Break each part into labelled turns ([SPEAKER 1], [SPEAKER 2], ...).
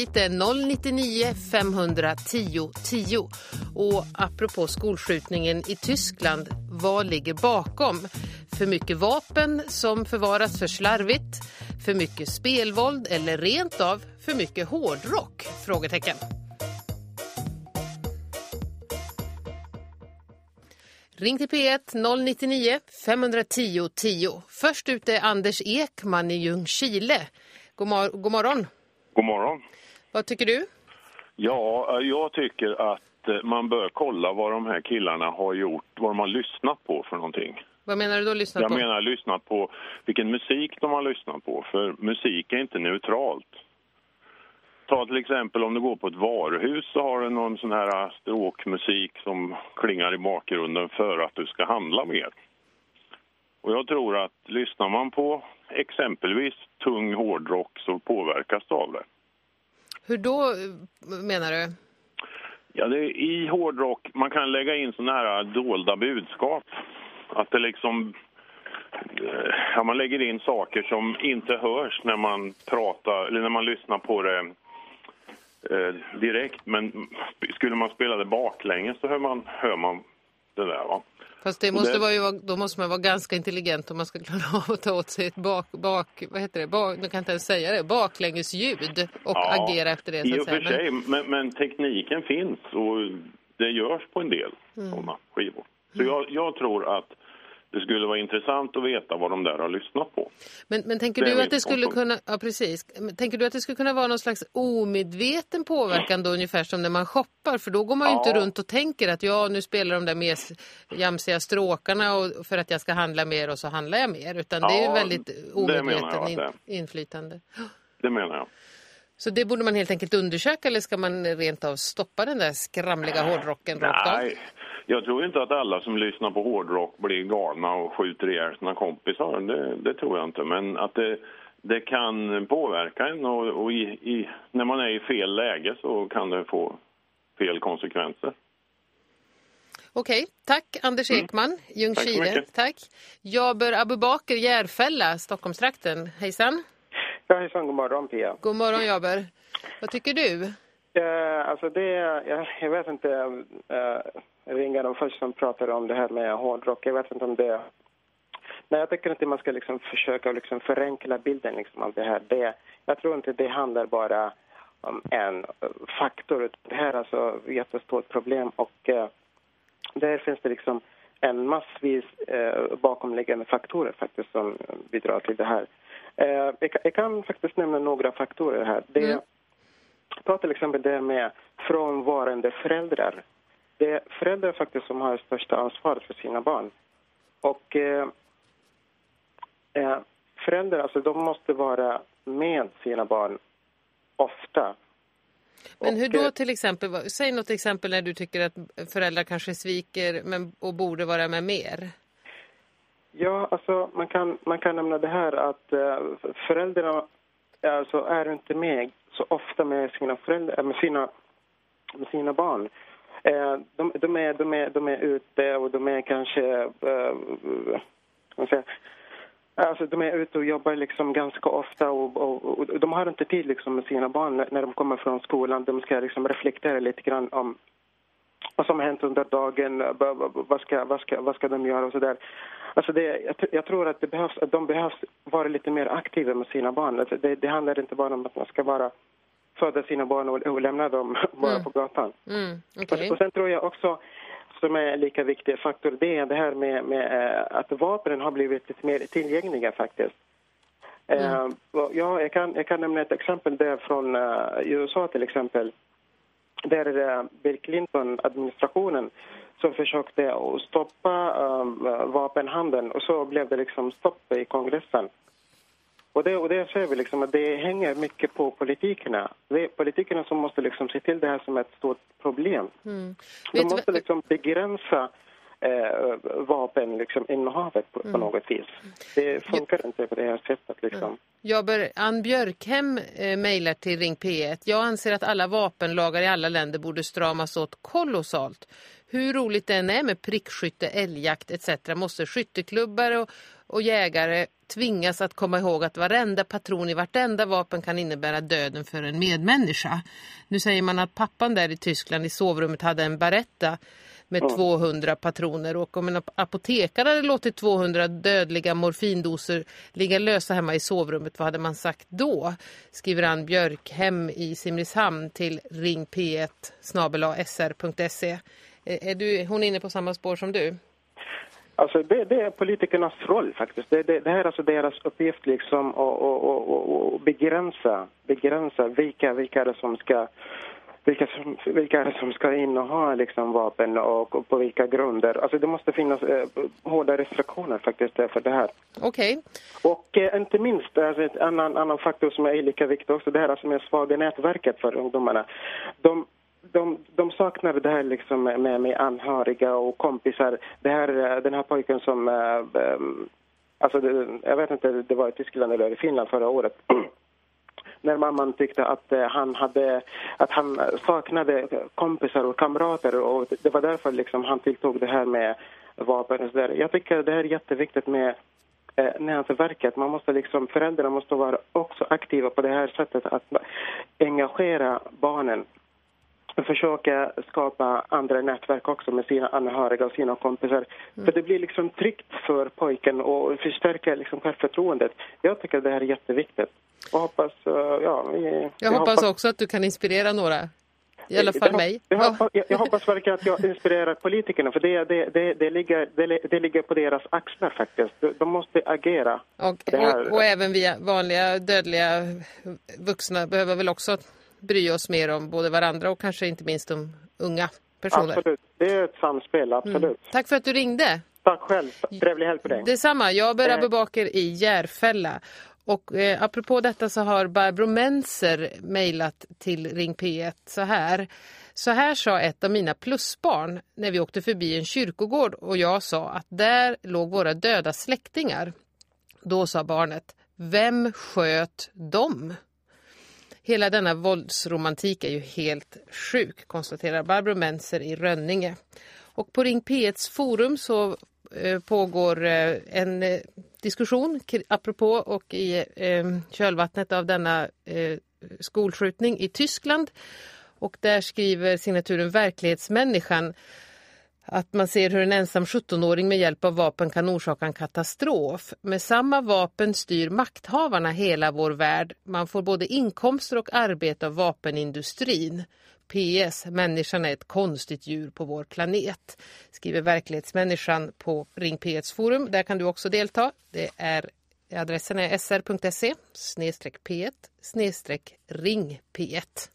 [SPEAKER 1] Hit är 099 510 10. Och apropå skolskjutningen i Tyskland, vad ligger bakom? För mycket vapen som förvaras för slarvigt, för mycket spelvåld eller rent av för mycket hårdrock? Frågetecken. Ring till P1 099 510 10. Först ut är Anders Ekman i Ljungskile. God, mor god morgon.
[SPEAKER 2] God morgon.
[SPEAKER 1] Vad tycker du?
[SPEAKER 2] Ja, jag tycker att eh, man bör kolla vad de här killarna har gjort, vad de har lyssnat på för någonting.
[SPEAKER 1] Vad menar du då lyssnat
[SPEAKER 2] jag
[SPEAKER 1] på?
[SPEAKER 2] menar lyssnat på vilken musik de har lyssnat på, för musik är inte neutralt. Ta till exempel om du går på ett varuhus så har du någon sån här stråkmusik som klingar i bakgrunden för att du ska handla mer. Och jag tror att lyssnar man på exempelvis tung hårdrock så påverkas det av det.
[SPEAKER 1] Hur då menar du?
[SPEAKER 2] Ja, det är i hårdrock, man kan lägga in sådana här dolda budskap. Att det liksom... Eh, ja, man lägger in saker som inte hörs när man pratar, eller när man lyssnar på det eh, direkt. Men skulle man spela det baklänges så hör man, hör man det där, va?
[SPEAKER 1] Fast det måste
[SPEAKER 2] det-
[SPEAKER 1] vara ju, då måste man vara ganska intelligent om man ska klara av att ta åt sig ett bak, bak vad heter det, bak, nu kan inte ens säga det, baklängesljud och
[SPEAKER 2] Ja,
[SPEAKER 1] agera efter det.
[SPEAKER 2] I och för sig, men, men tekniken finns och det görs på en del
[SPEAKER 1] Mm.
[SPEAKER 2] såna skivor. Så jag, jag tror att det skulle vara intressant att veta vad de där har lyssnat på.
[SPEAKER 1] Men, men tänker
[SPEAKER 2] Det
[SPEAKER 1] du att det skulle kunna, ja precis, Men tänker du att det skulle kunna vara någon slags omedveten påverkan då ungefär som när man shoppar? För då går man ju
[SPEAKER 2] Ja.
[SPEAKER 1] inte runt och tänker att ja nu spelar de där mer jamsiga stråkarna och för att jag ska handla mer och så handlar jag mer. Utan det är ju
[SPEAKER 2] Ja,
[SPEAKER 1] väldigt omedveten in, inflytande.
[SPEAKER 2] Det menar jag.
[SPEAKER 1] Så det borde man helt enkelt undersöka eller ska man rent av stoppa den där skramliga hårdrocken rakt av?
[SPEAKER 2] Nej, jag tror inte att alla som lyssnar på hårdrock blir galna och skjuter ihjäl sina kompisar. Det, det tror jag inte. Men att det, det kan påverka en och, och i, i, när man är i fel läge så kan det få fel konsekvenser.
[SPEAKER 1] Okej, tack Anders Ekman, Ljungskile.
[SPEAKER 2] Mm. Tack så mycket.
[SPEAKER 1] Tack. Jaber Abubaker, Järfälla, Stockholmstrakten. Hejsan.
[SPEAKER 3] Ja, hejsan, god morgon Pia.
[SPEAKER 1] God morgon Jaber. Vad tycker du?
[SPEAKER 3] Eh, alltså det, jag, jag vet inte, eh, ringa de först som pratade om det här med hårdrock. Jag vet inte om det... Nej, jag tycker inte man ska liksom försöka liksom förenkla bilden liksom av det här. Det, jag tror inte det handlar bara om en faktor. Det här är alltså ett jättestort problem och eh, där finns det liksom en massvis eh, bakomliggande faktorer faktiskt som bidrar till det här. Eh, jag, kan, jag kan faktiskt nämna några faktorer här. Det,
[SPEAKER 1] Mm.
[SPEAKER 3] Ta till exempel det med frånvarande föräldrar. Det är föräldrar faktiskt som har det största ansvaret för sina barn. Och eh, eh, föräldrar, alltså de måste vara med sina barn ofta.
[SPEAKER 1] Men hur då
[SPEAKER 3] eh,
[SPEAKER 1] till exempel? Säg något exempel när du tycker att föräldrar kanske sviker men, och borde vara med mer.
[SPEAKER 3] Ja, alltså man kan, man kan nämna det här att eh, föräldrarna alltså, är inte med så ofta med sina, föräldrar, med sina, med sina barn. Eh, de, de, är, de, är, de är ute och de är kanske... Eh, Alltså, de är ute och jobbar liksom ganska ofta och, och, och de har inte tid liksom med sina barn när, när de kommer från skolan. De ska liksom reflektera lite grann om vad som har hänt under dagen, vad, ska, vad, ska, vad ska de göra och så där. Alltså det, jag, jag tror att, det behövs, att de behövs vara lite mer aktiva med sina barn. Alltså det, det handlar inte bara om att man ska vara föda sina barn och, och lämna dem bara
[SPEAKER 1] Mm.
[SPEAKER 3] på gatan.
[SPEAKER 1] Mm,
[SPEAKER 3] Och,
[SPEAKER 1] okej.
[SPEAKER 3] och sen tror jag också, som är en lika viktig faktor, det är det här med, med eh, att vapnen har blivit lite mer tillgängliga faktiskt. Eh, och ja, jag, kan, jag kan nämna ett exempel där från eh, USA till exempel. Där Bill Clinton-administrationen som försökte stoppa um, vapenhandeln och så blev det liksom stopp i kongressen. Och det, och det ser vi liksom att det hänger mycket på politikerna. Det är politikerna som måste liksom se till det här som ett stort problem.
[SPEAKER 1] Mm.
[SPEAKER 3] De
[SPEAKER 1] Vet
[SPEAKER 3] måste liksom begränsa eh, vapen liksom, innehavet på, mm. på något vis. Det funkar jo. inte på det här sättet. Liksom. Mm.
[SPEAKER 1] Jobber Ann Björkhem eh, mejlar till Ring P1. Jag anser att alla vapenlagar i alla länder borde stramas åt kolossalt. Hur roligt det än är med prickskytte, älgjakt etc. måste skytteklubbar och, och jägare tvingas att komma ihåg att varenda patron i vartenda vapen kan innebära döden för en medmänniska. Nu säger man att pappan där i Tyskland i sovrummet hade en baretta med mm. 200 patroner och om en apotekare hade låtit 200 dödliga morfindoser ligga lösa hemma i sovrummet, vad hade man sagt då? Skriver Ann Björkhem i Simrishamn till ring p1 sr.se. Är du, hon inne på samma spår som du?
[SPEAKER 3] Alltså det, det, är politikernas roll faktiskt. Det, det, det här är alltså deras uppgift liksom att begränsa, begränsa vilka, vilka är det som ska vilka, som, vilka är som ska inneha liksom vapen och, och på vilka grunder. Alltså det måste finnas eh, hårda restriktioner faktiskt för det här.
[SPEAKER 1] Okej.
[SPEAKER 3] Okay. Och eh, inte minst, alltså, en annan, annan faktor som är lika viktig också, det här alltså med svaga nätverket för ungdomarna. De, de, de saknar det här liksom med, med anhöriga och kompisar. Det här, eh, den här pojken som... Äh, alltså det, jag vet inte, det var i Tyskland eller i Finland förra året. när mamman tyckte att han hade att han saknade kompisar och kamrater och det var därför liksom han tilltog det här med vapen och så där. Jag tycker det är jätteviktigt med eh, nätverket. Man måste liksom, föräldrarna måste vara också aktiva på det här sättet att engagera barnen försöka skapa andra nätverk också med sina anhöriga och sina kompisar. Mm. För det blir liksom tryggt för pojken och förstärker liksom självförtroendet. Jag tycker det här är jätteviktigt. Och hoppas, uh, ja,
[SPEAKER 1] vi, jag hoppas, hoppas också att du kan inspirera några. I alla fall
[SPEAKER 3] jag,
[SPEAKER 1] mig.
[SPEAKER 3] Jag, hoppas, jag, jag hoppas verkligen att jag inspirerar politikerna för det, det, det, det, ligger, det, det ligger på deras axlar faktiskt. De måste agera.
[SPEAKER 1] Och, och, och även vi vanliga dödliga vuxna behöver väl också bry oss mer om både varandra och kanske inte minst de unga personer.
[SPEAKER 3] Absolut, det är ett samspel, absolut. Mm.
[SPEAKER 1] Tack för att du ringde.
[SPEAKER 3] Tack själv, trevlig helg på dig.
[SPEAKER 1] Detsamma, jag är Abbe Baker i Järfälla. Och eh, apropå detta så har Barbro Menser mejlat till Ring P1 så här. Så här sa ett av mina plusbarn när vi åkte förbi en kyrkogård och jag sa att där låg våra döda släktingar. Då sa barnet, vem sköt dem? Hela denna våldsromantik är ju helt sjuk, konstaterar Barbro Menser i Rönninge. Och på Ring P1s forum så eh, pågår eh, en eh, diskussion apropå och i eh, kölvattnet av denna eh, skolskjutning i Tyskland. Och där skriver signaturen Verklighetsmänniskan att man ser hur en ensam 17-åring med hjälp av vapen kan orsaka en katastrof. Med samma vapen styr makthavarna hela vår värld. Man får både inkomster och arbete av vapenindustrin. PS, människan är ett konstigt djur på vår planet, skriver verklighetsmänniskan på Ring P1s forum. Där kan du också delta. Det är, adressen är sr.se snedstreck p1 snedstreck ring p1.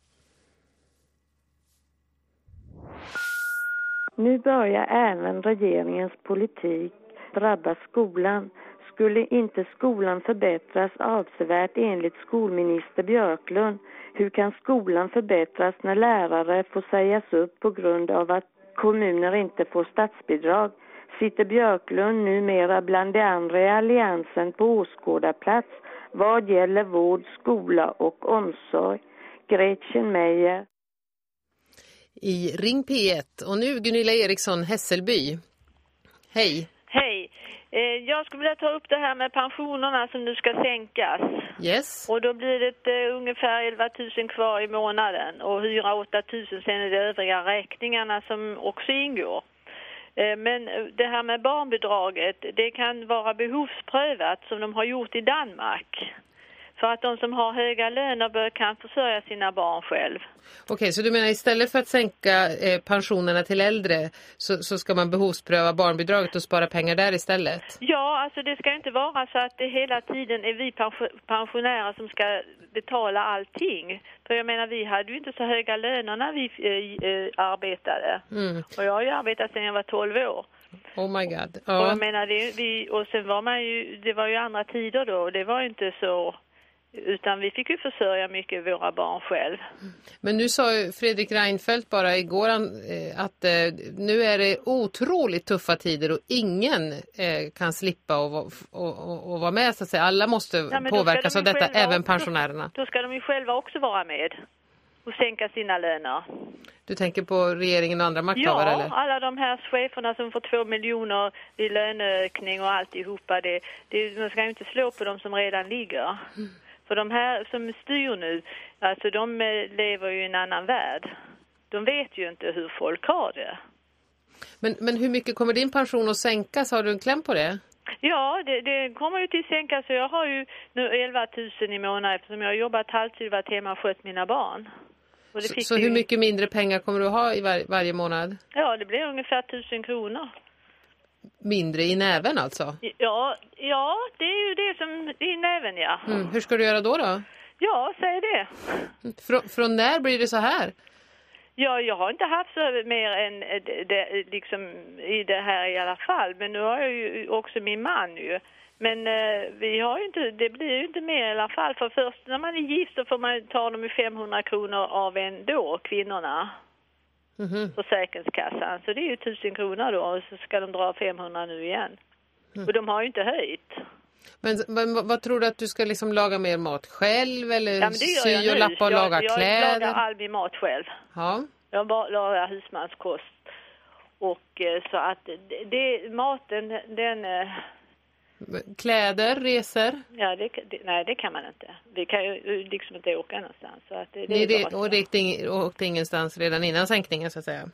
[SPEAKER 4] Nu börjar även regeringens politik drabba skolan. Skulle inte skolan förbättras avsevärt enligt skolminister Björklund? Hur kan skolan förbättras när lärare får sägas upp på grund av att kommuner inte får statsbidrag? Sitter Björklund numera bland de andra i alliansen på åskådarplats vad gäller vård, skola och omsorg? Gretchen Meijer
[SPEAKER 1] i Ring P1. Och nu Gunilla Eriksson, Hässelby. Hej.
[SPEAKER 5] Hej. Eh, jag skulle vilja ta upp det här med pensionerna som nu ska sänkas.
[SPEAKER 1] Yes.
[SPEAKER 5] Och då blir det uh, ungefär 11 000 kvar i månaden och hyra 8 000 sen är det övriga räkningarna som också ingår. Uh, men det här med barnbidraget, det kan vara behovsprövat som de har gjort i Danmark. För att de som har höga löner kan försörja sina barn själv.
[SPEAKER 1] Okej, okay, så du menar istället för att sänka eh, pensionerna till äldre så, så, ska man behovspröva barnbidraget och spara pengar där istället?
[SPEAKER 5] Ja, alltså det ska inte vara så att det hela tiden är vi pensionärer som ska betala allting. För jag menar, vi hade ju inte så höga löner när vi eh, eh arbetade. Mm. Och jag har ju arbetat sedan jag var 12 år.
[SPEAKER 1] Oh my god.
[SPEAKER 5] Ja. Och jag menar, det, vi, och sen var man ju, det var ju andra tider då och det var ju inte så Utan vi fick ju försörja mycket våra barn själv.
[SPEAKER 1] Men nu sa Fredrik Reinfeldt bara igår eh, att eh, nu är det otroligt tuffa tider och ingen eh, kan slippa och, och, och, vara med så att säga. Alla måste ja, påverkas de av detta, även pensionärerna.
[SPEAKER 5] Då, då ska de ju själva också vara med och sänka sina löner.
[SPEAKER 1] Du tänker på regeringen och andra makthavare?
[SPEAKER 5] Ja,
[SPEAKER 1] eller?
[SPEAKER 5] alla de här cheferna som får två miljoner i löneökning och alltihopa. Det, det, man ska ju inte slå på dem som redan ligger. Mm. För de här som styr nu, alltså de eh, lever ju i en annan värld. De vet ju inte hur folk har det.
[SPEAKER 1] Men, men hur mycket kommer din pension att sänkas? Har du en kläm på det?
[SPEAKER 5] Ja, det, det kommer ju till sänkas. Jag har ju nu 11 000 i månaden eftersom jag har jobbat halvtid, varit hemma och skött mina barn.
[SPEAKER 1] så, så hur mycket mindre pengar kommer du ha i var, varje månad?
[SPEAKER 5] Ja, det blir ungefär 1000 kronor
[SPEAKER 1] mindre i näven alltså?
[SPEAKER 5] Ja, ja det är ju det som i näven, ja.
[SPEAKER 1] Mm. Hur ska du göra då då?
[SPEAKER 5] Ja, säg det.
[SPEAKER 1] Frå, från när blir det så här?
[SPEAKER 5] Ja, jag har inte haft så mer än eh, det, liksom i det här i alla fall. Men nu har jag ju också min man ju. Men eh, vi har ju inte, det blir ju inte mer i alla fall. För först när man är gift så får man ta dem i 500 kronor av en då, kvinnorna mm -hmm. Försäkringskassan. Så det är ju tusen kronor då och så ska de dra 500 nu igen. Mm. Och de har ju inte höjt.
[SPEAKER 1] Men, men vad tror du att du ska liksom laga mer mat själv eller ja, sy och lappa och jag, laga
[SPEAKER 5] jag
[SPEAKER 1] kläder?
[SPEAKER 5] Jag lagar all min mat själv.
[SPEAKER 1] Ja.
[SPEAKER 5] Jag bara lagar husmanskost. Och eh, så att det, maten den eh,
[SPEAKER 1] Kläder, resor?
[SPEAKER 5] Ja, det, det, nej det kan man inte. Vi kan ju liksom inte åka någonstans. Så att det,
[SPEAKER 1] det, det och det åkte ingenstans redan innan sänkningen så att säga?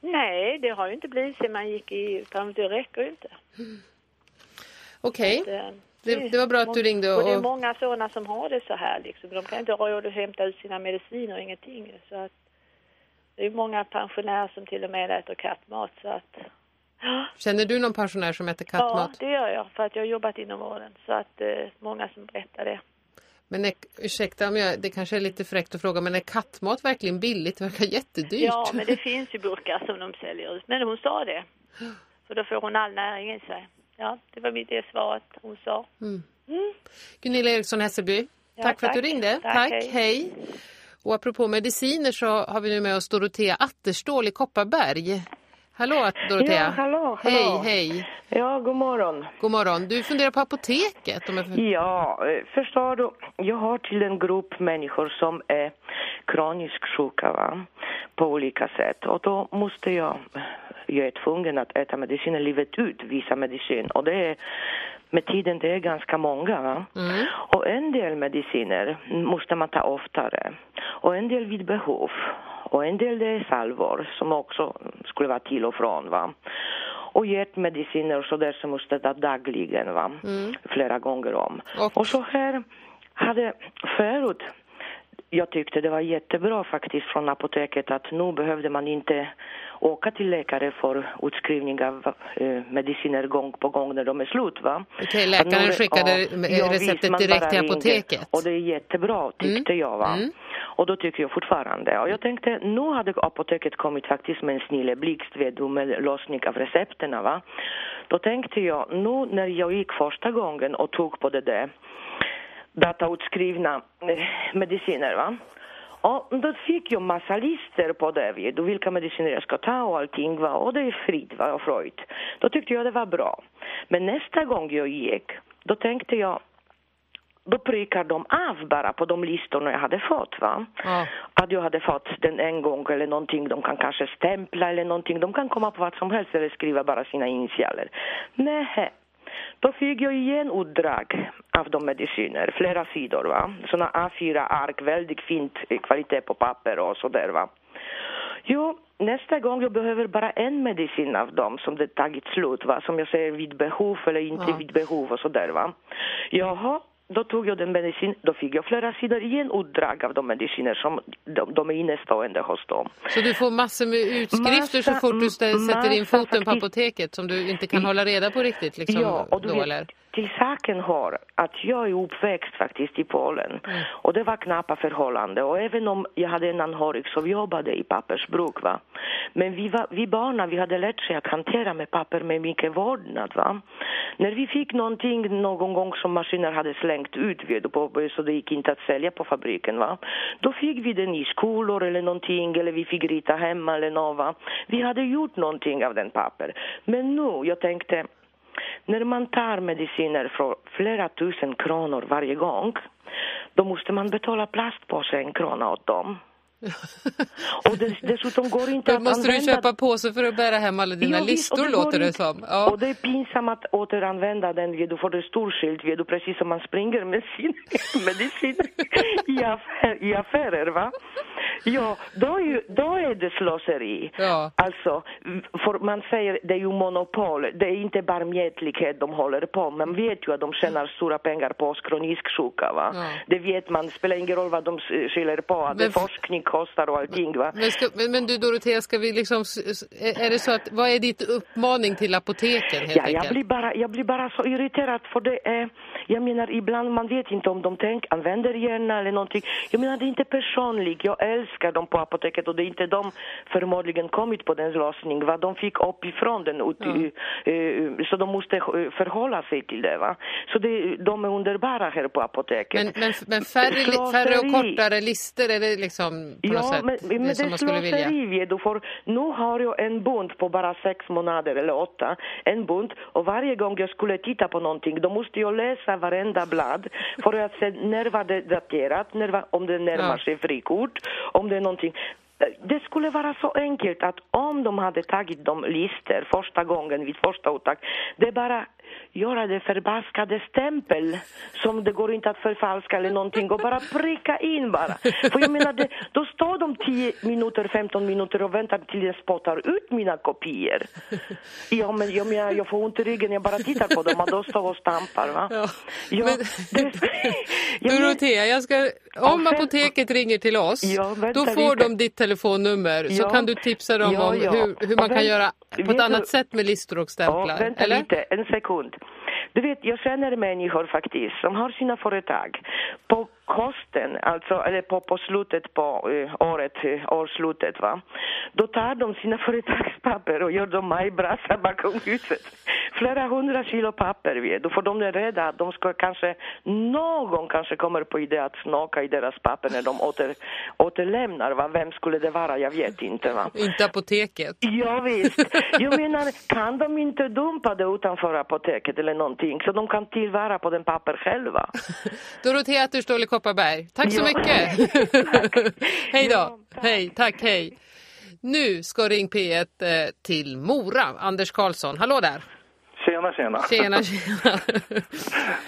[SPEAKER 5] Nej, det har ju inte blivit så man gick i utan det räcker ju inte.
[SPEAKER 1] Mm. Okej, okay. Eh, det, det, var bra att du ringde.
[SPEAKER 5] Och, och det är många sådana som har det så här liksom. De kan inte ha råd att hämta ut sina mediciner och ingenting. Så att det är många pensionärer som till och med äter kattmat så att
[SPEAKER 1] Känner du någon pensionär som äter kattmat?
[SPEAKER 5] Ja, det gör jag för att jag har jobbat inom vården. Så att eh, många som berättar det.
[SPEAKER 1] Men är, ursäkta om jag, det kanske är lite fräckt att fråga, men är kattmat verkligen billigt? Det verkar jättedyrt.
[SPEAKER 5] Ja, men det finns ju burkar som de säljer ut. Men hon sa det. Så då får hon all näring i sig. Ja, det var det svaret hon sa. Mm.
[SPEAKER 1] Mm. Gunilla Eriksson Hässelby, ja, tack för tack. att du ringde. Tack, tack hej. hej. Och apropå mediciner så har vi nu med oss Dorotea Atterstål i Kopparberg. Hallå Dorotea.
[SPEAKER 6] Ja, hallå,
[SPEAKER 1] hallå. Hej, hej.
[SPEAKER 6] Ja, god morgon.
[SPEAKER 1] God morgon. Du funderar på apoteket?
[SPEAKER 6] Jag... Ja, eh, förstår du. Jag har till en grupp människor som är kroniskt sjuka va? på olika sätt. Och då måste jag, jag är tvungen att äta mediciner livet ut, vissa medicin. Och det är med tiden det är ganska många. Mm. Och en del mediciner måste man ta oftare. Och en del vid behov. Och en del det är salvor som också skulle vara till och från. Va? Och hjärtmediciner och sådär som måste ta dagligen, va? Mm. flera gånger om. Och. och så här hade förut jag tyckte det var jättebra faktiskt från apoteket att nu behövde man inte åka till läkare för utskrivning av eh, mediciner gång på gång när de är slut. Va?
[SPEAKER 1] Okej, okay, läkaren skickade ja, receptet direkt till apoteket.
[SPEAKER 6] Och det är jättebra tyckte mm. jag. Va? Mm. Och då tycker jag fortfarande. Och jag tänkte, nu hade apoteket kommit faktiskt med en snille blixt med lossning av recepterna. Va? Då tänkte jag, nu när jag gick första gången och tog på det där datautskrivna eh, mediciner va. Och då fick jag massa lister på det, du, vilka mediciner jag ska ta och allting va. Och det är fritt va, och Freud. Då tyckte jag det var bra. Men nästa gång jag gick, då tänkte jag, då prickar de av bara på de listorna jag hade fått. Va? Ja. Att jag hade fått den en gång eller någonting. De kan kanske stämpla eller någonting. De kan komma på vad som helst eller skriva bara sina initialer. Nej, då fick jag igen utdrag av de mediciner, flera sidor. Va? Såna A4-ark, väldigt fint kvalitet på papper och så där. Va? Jo, nästa gång jag behöver bara en medicin av dem som det tagit slut, va? som jag säger vid behov eller inte ja. vid behov och så där. Va? Jaha, då tog jag den medicin, då fick jag flera sidor igen utdrag av de mediciner som de, de är innestående hos dem.
[SPEAKER 1] Så du får massor med utskrifter massa, så fort du sätter in foten på apoteket som du inte kan hålla reda på riktigt? Liksom,
[SPEAKER 6] ja, och du
[SPEAKER 1] då,
[SPEAKER 6] vet,
[SPEAKER 1] eller?
[SPEAKER 6] Till saken hör att jag är uppväxt faktiskt i Polen och det var knappa förhållanden och även om jag hade en anhörig som jobbade i pappersbruk va. Men vi, var, vi barnen vi hade lärt sig att hantera med papper med mycket vårdnad va. När vi fick någonting någon gång som maskiner hade slängt ut på, så det gick inte att sälja på fabriken va. Då fick vi den i skolor eller någonting eller vi fick rita hemma eller något va. Vi hade gjort någonting av den papper. Men nu, jag tänkte när man tar mediciner för flera tusen kronor varje gång, då måste man betala plastpåse en krona åt dem. och dess, dessutom går inte
[SPEAKER 1] Då
[SPEAKER 6] att
[SPEAKER 1] måste
[SPEAKER 6] använda...
[SPEAKER 1] du köpa påse för att bära hem alla dina
[SPEAKER 6] Ja,
[SPEAKER 1] listor
[SPEAKER 6] det
[SPEAKER 1] låter det som. Ja.
[SPEAKER 6] Och det är pinsamt att återanvända den, du får det stor skylt, du, precis som man springer med sin medicin i, affär, i affärer, va? Ja, då är, ju, då är det slöseri.
[SPEAKER 1] Ja.
[SPEAKER 6] Alltså, för man säger det är ju monopol, det är inte barmhärtighet de håller på, man vet ju att de tjänar stora pengar på oss kroniskt sjuka, va?
[SPEAKER 1] Ja.
[SPEAKER 6] Det vet man, det spelar ingen roll vad de skyller på, att
[SPEAKER 1] Men-
[SPEAKER 6] forskning kostar och allting, va?
[SPEAKER 1] Men, ska, men, men du Dorotea, ska vi liksom, är det så att, vad är ditt uppmaning till apoteken helt
[SPEAKER 6] Ja,
[SPEAKER 1] enkelt?
[SPEAKER 6] jag blir, bara, jag blir bara så irriterad för det är, jag menar ibland man vet inte om de tänk, använder gärna eller någonting. Jag menar det är inte personligt, jag älskar dem på apoteket och det är inte de förmodligen kommit på den lösning, vad de fick uppifrån den, ut, eh, så de måste eh, förhålla sig till det va. Så det, de är underbara här på apoteket.
[SPEAKER 1] Men, men, men färre, färre och kortare listor är det liksom på något
[SPEAKER 6] Ja,
[SPEAKER 1] sätt
[SPEAKER 6] men, men
[SPEAKER 1] det
[SPEAKER 6] det
[SPEAKER 1] som man skulle vilja?
[SPEAKER 6] du, för nu har jag en bunt på bara sex månader eller åtta, en bunt, och varje gång jag skulle titta på någonting, då måste jag läsa varenda blad för att se när var det daterat, när var, om det närmar sig frikort, om det är någonting. Det skulle vara så enkelt att om de hade tagit de listor första gången vid första uttag, det är bara göra det förbaskade stämpel som det går inte att förfalska eller någonting och bara pricka in bara. För jag menar, det, då står de 10 minuter, 15 minuter och väntar till jag spottar ut mina kopior. Ja, men jag, menar, jag får ont i ryggen, jag bara tittar på dem och då står och stampar va.
[SPEAKER 1] Ja,
[SPEAKER 6] Ja,
[SPEAKER 1] men-
[SPEAKER 6] det, Ja, men-
[SPEAKER 1] Dorotea, jag ska, om
[SPEAKER 6] Ja,
[SPEAKER 1] apoteket ringer till oss,
[SPEAKER 6] Ja, vänta
[SPEAKER 1] då får
[SPEAKER 6] lite.
[SPEAKER 1] de ditt telefonnummer så
[SPEAKER 6] Ja.
[SPEAKER 1] kan du tipsa dem
[SPEAKER 6] Ja,
[SPEAKER 1] om
[SPEAKER 6] ja.
[SPEAKER 1] hur, hur man
[SPEAKER 6] Och
[SPEAKER 1] kan göra på ett
[SPEAKER 6] du-
[SPEAKER 1] annat sätt med listor och stämplar.
[SPEAKER 6] Ja, vänta
[SPEAKER 1] eller?
[SPEAKER 6] lite, en sekund. Du vet, jag känner människor faktiskt som har sina företag. På kosten, alltså, eller på, på slutet på eh, året, eh, årsslutet, va. Då tar de sina företagspapper och gör dem majbrassar bakom huset. Flera hundra kilo papper, vet du, för de är rädda att de ska kanske, någon kanske kommer på idé att snaka i deras papper när de åter, återlämnar, va. Vem skulle det vara? Jag vet inte, va.
[SPEAKER 1] Inte apoteket.
[SPEAKER 6] Ja, visst. Jag menar, kan de inte dumpa det utanför apoteket eller någonting så de kan tillvara på den papper själva?
[SPEAKER 1] Dorotea Atterståhl i Kopparberg. Tack så
[SPEAKER 6] Ja.
[SPEAKER 1] mycket. hej då.
[SPEAKER 6] Ja, tack.
[SPEAKER 1] hej, tack, hej. Nu ska Ring P1 eh, till Mora. Anders Karlsson, hallå där.
[SPEAKER 7] Tjena, tjena.
[SPEAKER 1] Tjena, tjena.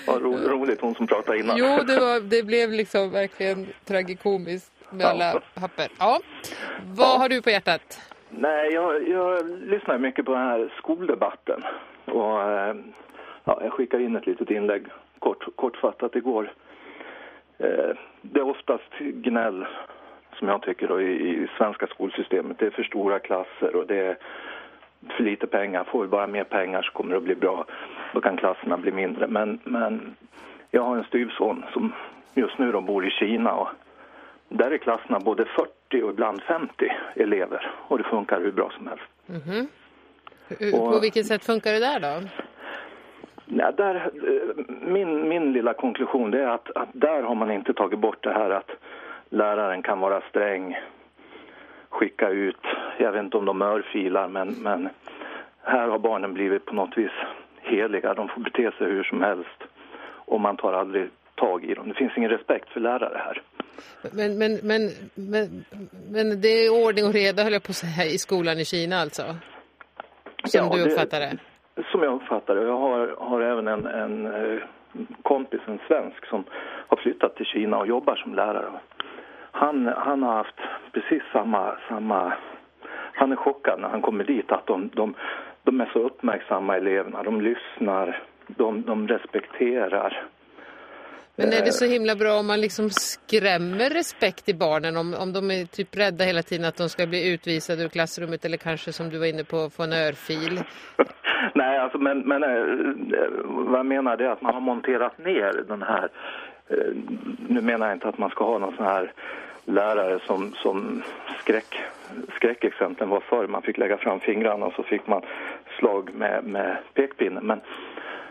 [SPEAKER 7] Vad ro, roligt hon som pratade innan.
[SPEAKER 1] Jo, det, var, det blev liksom verkligen tragikomiskt med
[SPEAKER 7] Ja.
[SPEAKER 1] alla papper. Ja. Vad har du på hjärtat?
[SPEAKER 7] Nej, jag, jag lyssnar mycket på den här skoldebatten. Och, eh, ja, jag skickade in ett litet inlägg kort, kortfattat igår. Eh, det är oftast gnäll, som jag tycker, då, i, i svenska skolsystemet. Det är för stora klasser och det är för lite pengar. Får vi bara mer pengar så kommer det att bli bra. Då kan klasserna bli mindre. Men, men jag har en styvson som just nu då bor i Kina och där är klasserna både 40 och ibland 50 elever och det funkar hur bra som helst.
[SPEAKER 1] Hur-
[SPEAKER 7] Och-
[SPEAKER 1] På vilket sätt funkar det där då?
[SPEAKER 7] Nej, där, eh, min, min lilla konklusion är att, att där har man inte tagit bort det här att läraren kan vara sträng, skicka ut, jag vet inte om de örfilar men, men här har barnen blivit på något vis heliga, de får bete sig hur som helst och man tar aldrig tag i dem. Det finns ingen respekt för lärare här.
[SPEAKER 1] Men, men, men, men, men det är ordning och reda höll jag på att säga i skolan i Kina alltså? Som
[SPEAKER 7] Ja,
[SPEAKER 1] du uppfattar det?
[SPEAKER 7] Som jag uppfattar det. Jag har, har även en, en eh, kompis, en svensk, som har flyttat till Kina och jobbar som lärare. Han, han har haft precis samma, samma... Han är chockad när han kommer dit att de, de, de är så uppmärksamma eleverna. De lyssnar, de, de respekterar.
[SPEAKER 1] Men är det
[SPEAKER 7] Eh,
[SPEAKER 1] så himla bra om man liksom skrämmer respekt i barnen? Om, om de är typ rädda hela tiden att de ska bli utvisade ur klassrummet eller kanske som du var inne på få en örfil?
[SPEAKER 7] Nej, alltså, men, men eh, vad jag menar det är att man har monterat ner den här... Eh, nu menar jag inte att man ska ha någon sån här lärare som, som skräck, skräckexemplen var förr. Man fick lägga fram fingrarna och så fick man slag med, med pekpinnen. Men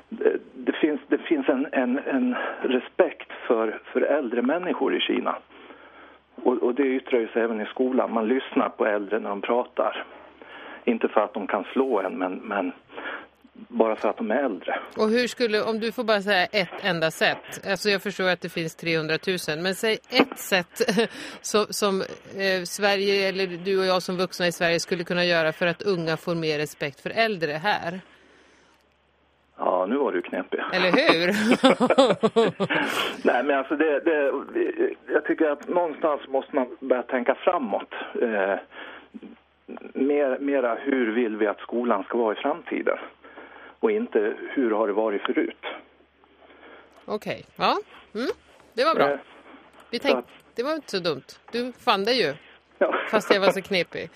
[SPEAKER 7] det, det finns, det finns en, en, en respekt för, för äldre människor i Kina. Och, och det yttrar ju sig även i skolan. Man lyssnar på äldre när de pratar. Inte för att de kan slå en, men, men bara för att de är äldre.
[SPEAKER 1] Och hur skulle, om du får bara säga ett enda sätt, alltså jag förstår att det finns 300 000, men säg ett sätt som, som eh, Sverige eller du och jag som vuxna i Sverige skulle kunna göra för att unga får mer respekt för äldre här.
[SPEAKER 7] Nu var du knepig.
[SPEAKER 1] Eller hur?
[SPEAKER 7] Nej, men alltså det, det, jag tycker att någonstans måste man börja tänka framåt. Eh, mer, mera hur vill vi att skolan ska vara i framtiden? Och inte hur har det varit förut?
[SPEAKER 1] Okej, ja. Mm, det var bra.
[SPEAKER 7] Eh,
[SPEAKER 1] Vi tänk, det var inte så dumt. Du fann det ju.
[SPEAKER 7] Ja.
[SPEAKER 1] Fast jag var så knepig.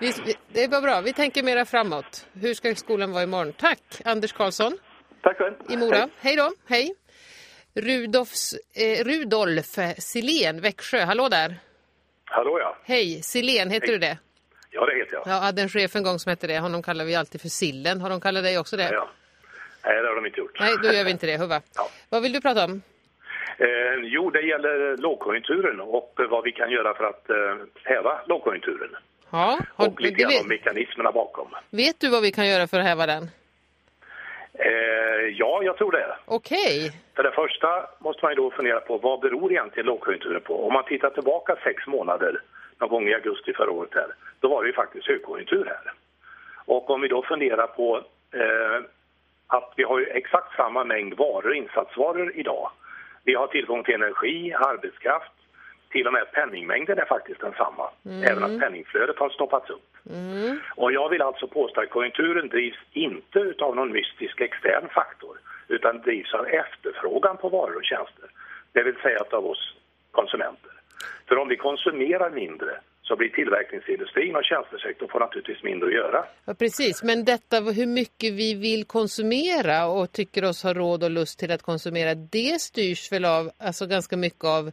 [SPEAKER 1] Vi, det var bra. Vi tänker mera framåt. Hur ska skolan vara imorgon? Tack, Anders Karlsson
[SPEAKER 7] Tack själv.
[SPEAKER 1] i Mora. Hej, då. Hej. Rudolfs, eh, Rudolf Silén, Växjö. Hallå där.
[SPEAKER 8] Hallå ja.
[SPEAKER 1] Hej, Silén, heter du det?
[SPEAKER 8] Ja, det heter jag.
[SPEAKER 1] Jag hade en chef en gång som hette det. Honom kallar vi alltid för Sillen. Har de kallat dig också det?
[SPEAKER 8] Ja. Nej, det har de inte gjort.
[SPEAKER 1] Nej, då gör vi inte det. Huva.
[SPEAKER 8] Ja.
[SPEAKER 1] Vad vill du prata om?
[SPEAKER 8] Eh, jo, det gäller lågkonjunkturen och eh, vad vi kan göra för att eh, häva lågkonjunkturen.
[SPEAKER 1] Ja, har,
[SPEAKER 8] Och lite grann om mekanismerna bakom.
[SPEAKER 1] vet du vad vi kan göra för att häva den?
[SPEAKER 8] Eh, ja, jag tror det.
[SPEAKER 1] Okej.
[SPEAKER 8] För det första måste man ju då fundera på vad beror egentligen lågkonjunkturen på? Om man tittar tillbaka sex månader, någon gång i augusti förra året här, då var det ju faktiskt högkonjunktur här. Och om vi då funderar på eh, att vi har ju exakt samma mängd varor, insatsvaror idag. Vi har tillgång till energi, arbetskraft, till och med penningmängden är faktiskt densamma. Även att penningflödet har stoppats upp. Och jag vill alltså påstå att konjunkturen drivs inte utav någon mystisk extern faktor utan drivs av efterfrågan på varor och tjänster. Det vill säga av oss konsumenter. För om vi konsumerar mindre så blir tillverkningsindustrin och tjänstesektorn får naturligtvis mindre att göra.
[SPEAKER 1] Ja, precis. Men detta hur mycket vi vill konsumera och tycker oss ha råd och lust till att konsumera, det styrs väl av alltså ganska mycket av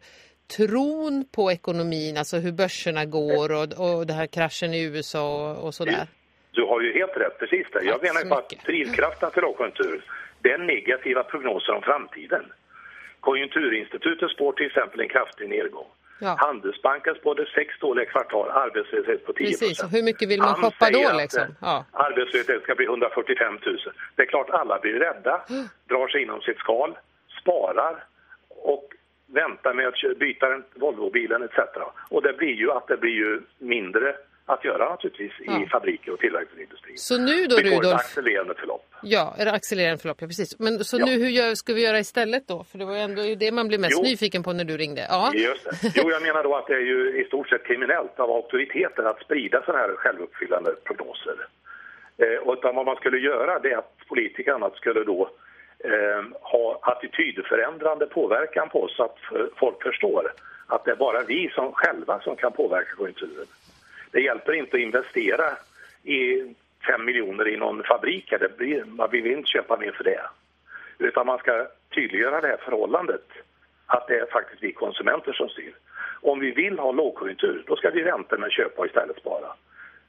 [SPEAKER 1] tron på ekonomin, alltså hur börserna går och, och det här kraschen i USA och, och sådär.
[SPEAKER 8] Du har ju helt rätt, precis det. Jag menar på att drivkraften till lågkonjunktur, det är negativa prognoser om framtiden. Konjunkturinstitutet spår till exempel en kraftig nedgång.
[SPEAKER 1] Ja.
[SPEAKER 8] Handelsbanken spådde sex dåliga kvartal, arbetslöshet på 10
[SPEAKER 1] Precis, och hur mycket vill man shoppa då
[SPEAKER 8] att,
[SPEAKER 1] liksom?
[SPEAKER 8] eh,
[SPEAKER 1] Ja.
[SPEAKER 8] Arbetslösheten ska bli 145 000. Det är klart alla blir rädda, drar sig inom sitt skal, sparar och väntar med att byta Volvobilen etc. Och det blir ju att det blir ju mindre att göra naturligtvis
[SPEAKER 1] Ja.
[SPEAKER 8] i fabriker och tillverkningsindustrin.
[SPEAKER 1] Så nu då
[SPEAKER 8] får ett
[SPEAKER 1] Rudolf,
[SPEAKER 8] accelererande förlopp.
[SPEAKER 1] ja, är det accelererande förlopp, ja precis. Men så
[SPEAKER 8] Ja.
[SPEAKER 1] nu hur gör, ska vi göra istället då? För det var ju ändå det man blev mest
[SPEAKER 8] Jo.
[SPEAKER 1] nyfiken på när du ringde. Ja,
[SPEAKER 8] Just det. Jo, jag menar då att det är ju i stort sett kriminellt av auktoriteter att sprida sådana här självuppfyllande prognoser. Eh, och utan vad man skulle göra det är att politikerna skulle då eh, ha attitydförändrande påverkan på oss så att folk förstår att det är bara vi som själva som kan påverka konjunkturen. Det hjälper inte att investera i 5 miljoner i någon fabrik. Det blir, man vill inte köpa mer för det. Utan man ska tydliggöra det här förhållandet att det är faktiskt vi konsumenter som styr. Om vi vill ha lågkonjunktur, då ska vi vänta med att köpa och istället spara.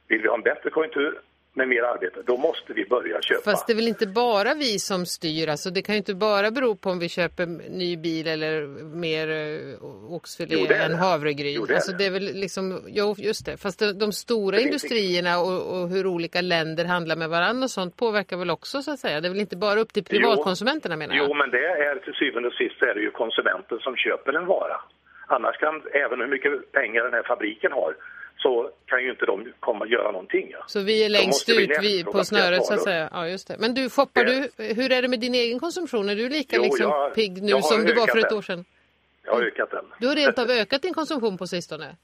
[SPEAKER 8] Vill vi ha en bättre konjunktur med mer arbete, då måste vi börja köpa.
[SPEAKER 1] Fast det är väl inte bara vi som styr, alltså det kan ju inte bara bero på om vi köper ny bil eller mer eh, oxfilé
[SPEAKER 8] Jo,
[SPEAKER 1] än havregryn.
[SPEAKER 8] Jo, det
[SPEAKER 1] alltså
[SPEAKER 8] det.
[SPEAKER 1] är väl liksom, jo just det, fast de, de stora industrierna och, och hur olika länder handlar med varandra och sånt påverkar väl också så att säga. Det är väl inte bara upp till privatkonsumenterna menar jag.
[SPEAKER 8] Jo, men det är till syvende och sist är det ju konsumenten som köper en vara. Annars kan, även hur mycket pengar den här fabriken har, så kan ju inte de komma och göra någonting. Ja.
[SPEAKER 1] Så vi är längst ut vi, på snöret så att säga. Ja, just det. Men du, shoppar
[SPEAKER 8] Det-
[SPEAKER 1] du, hur är det med din egen konsumtion? Är du lika
[SPEAKER 8] Jo,
[SPEAKER 1] liksom
[SPEAKER 8] jag-
[SPEAKER 1] pigg nu som du var för ett år sedan?
[SPEAKER 8] Jag har ökat den.
[SPEAKER 1] Du har rent av ökat din konsumtion på sistone.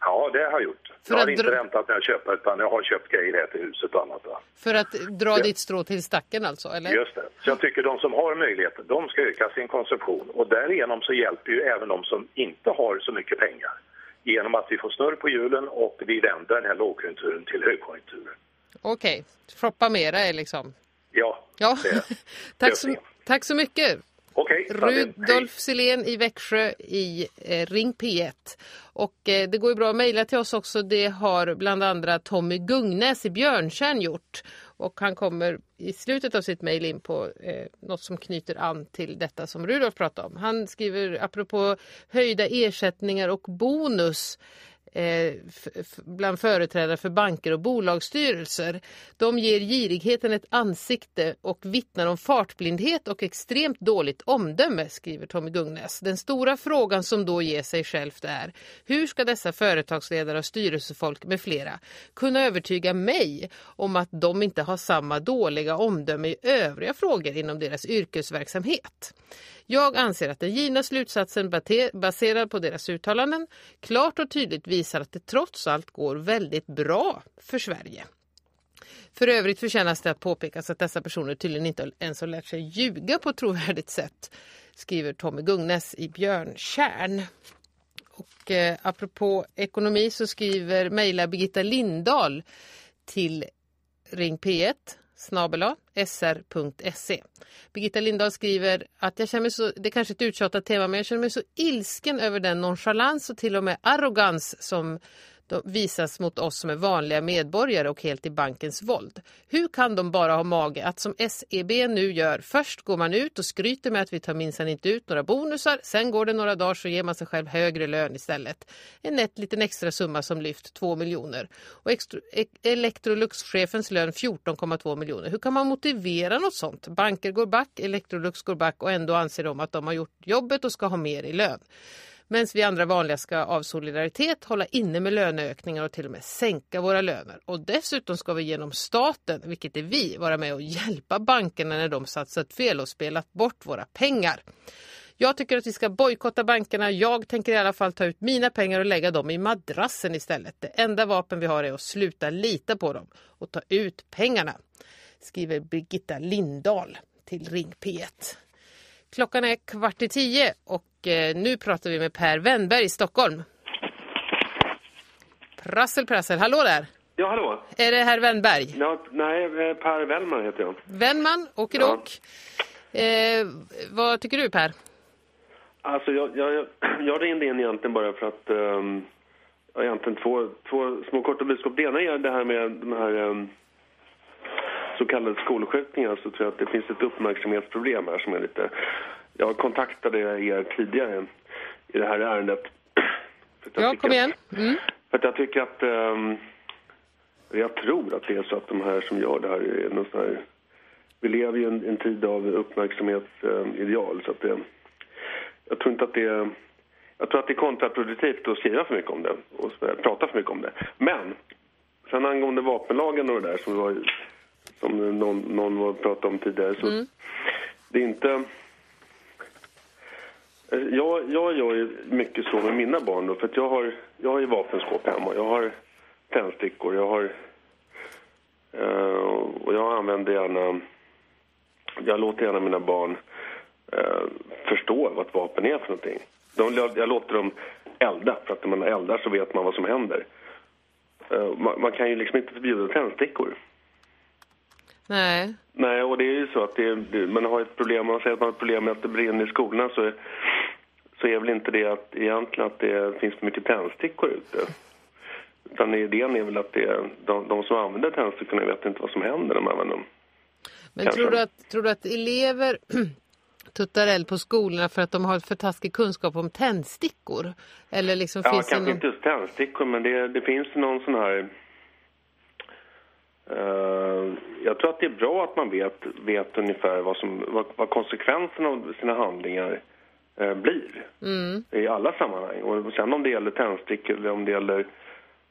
[SPEAKER 8] Ja, det har jag gjort.
[SPEAKER 1] För
[SPEAKER 8] jag har
[SPEAKER 1] att
[SPEAKER 8] inte
[SPEAKER 1] dra-
[SPEAKER 8] väntat när jag köper utan jag har köpt grejer här till huset och annat. Va?
[SPEAKER 1] För att dra
[SPEAKER 8] Ja.
[SPEAKER 1] ditt strå till stacken alltså, eller?
[SPEAKER 8] Just det. Så jag tycker de som har möjlighet, de ska öka sin konsumtion. Och därigenom så hjälper ju även de som inte har så mycket pengar. Genom att vi får snurr på hjulen och vi vänder den här lågkonjunkturen till högkonjunkturen.
[SPEAKER 1] Okej, shoppa mera är liksom...
[SPEAKER 8] Ja,
[SPEAKER 1] Ja, tack, så, tack så mycket.
[SPEAKER 8] Okej.
[SPEAKER 1] Rudolf Silén i Växjö i eh, Ring P1. Och eh, det går ju bra att mejla till oss också. Det har bland andra Tommy Gungnäs i Björntjärn gjort. Och han kommer i slutet av sitt mejl in på eh, något som knyter an till detta som Rudolf pratade om. Han skriver apropå höjda ersättningar och bonus eh, bland företrädare för banker och bolagsstyrelser. De ger girigheten ett ansikte och vittnar om fartblindhet och extremt dåligt omdöme, skriver Tommy Gungnäs. Den stora frågan som då ger sig självt är hur ska dessa företagsledare och styrelsefolk med flera kunna övertyga mig om att de inte har samma dåliga omdöme i övriga frågor inom deras yrkesverksamhet? Jag anser att den givna slutsatsen baserad på deras uttalanden klart och tydligt visar att det trots allt går väldigt bra för Sverige. För övrigt förtjänas det att påpekas att dessa personer tydligen inte ens har lärt sig ljuga på ett trovärdigt sätt, skriver Tommy Gungnes i Björntjärn. Och eh, apropå ekonomi så skriver mejlar Birgitta Lindahl till ring p1 sr.se. Birgitta Lindahl skriver att jag känner mig så, det är kanske ett uttjatat tema, men jag känner mig så ilsken över den nonchalans och till och med arrogans som de visas mot oss som är vanliga medborgare och helt i bankens våld. Hur kan de bara ha mage att som SEB nu gör, först går man ut och skryter med att vi tar minsann inte ut några bonusar, sen går det några dagar så ger man sig själv högre lön istället. En nätt liten extra summa som lyft 2 miljoner. Och Electrolux-chefens lön 14,2 miljoner. Hur kan man motivera något sånt? Banker går back, Electrolux går back och ändå anser de att de har gjort jobbet och ska ha mer i lön. Medan vi andra vanliga ska av solidaritet hålla inne med löneökningar och till och med sänka våra löner. Och dessutom ska vi genom staten, vilket är vi, vara med och hjälpa bankerna när de satsat fel och spelat bort våra pengar. Jag tycker att vi ska bojkotta bankerna. Jag tänker i alla fall ta ut mina pengar och lägga dem i madrassen istället. Det enda vapen vi har är att sluta lita på dem och ta ut pengarna. Skriver Birgitta Lindahl till Ring P1. Klockan är kvart i tio och nu pratar vi med Per Wennberg i Stockholm. Prassel, prassel. Hallå där!
[SPEAKER 9] Ja, hallå.
[SPEAKER 1] Är det herr Wennberg?
[SPEAKER 9] Ja, nej, eh, Per Wellman heter jag.
[SPEAKER 1] Wennman, okidok. Eh, vad tycker du Per?
[SPEAKER 9] Alltså, jag, jag, jag- ringde in egentligen bara för att... Um, egentligen två, två små korta budskap. Det ena är det här med de här um, så kallade skolskjutningarna. Så tror jag att det finns ett uppmärksamhetsproblem här som är lite... Jag kontaktade er tidigare i det här ärendet.
[SPEAKER 1] Ja, kom igen. Mm.
[SPEAKER 9] För att jag tycker att... ehm, jag tror att det är så att de här som gör det här är någon sån här... Vi lever ju i en, en tid av uppmärksamhetsideal så att det... Jag tror inte att det. Jag tror att det är kontraproduktivt att skriva för mycket om det och prata för mycket om det. Men, sen angående vapenlagen och det där som, var, som någon, någon var pratade om tidigare så det är inte... Eh, Jag, jag gör ju mycket så med mina barn då, för att jag har, jag har ju vapenskåp hemma. Jag har tändstickor, jag har... eh, och jag använder gärna... Jag låter gärna mina barn eh, förstå vad ett vapen är för någonting. De, jag, jag låter dem elda, för att när man eldar så vet man vad som händer. Eh, man, man kan ju liksom inte förbjuda tändstickor.
[SPEAKER 1] Nej.
[SPEAKER 9] Nej, och det är ju så att det, man har ett problem, man säger att man har ett problem med att det brinner i skolorna så, så är väl inte det att egentligen att det finns mycket tändstickor ute. Utan idén är väl att det, de, de som använder tändstickorna vet inte vad som händer när de använder dem.
[SPEAKER 1] Men
[SPEAKER 9] Kanske.
[SPEAKER 1] tror du, att, tror du att elever tuttar eld på skolorna för att de har för taskig kunskap om tändstickor? Eller liksom
[SPEAKER 9] Ja,
[SPEAKER 1] finns
[SPEAKER 9] kanske
[SPEAKER 1] någon...
[SPEAKER 9] inte just tändstickor, men det, det finns någon sån här... eh, jag tror att det är bra att man vet, vet ungefär vad, som, vad, vad konsekvenserna av sina handlingar blir.
[SPEAKER 1] Mm.
[SPEAKER 9] i alla sammanhang. Och sen om det gäller tändstickor eller om det gäller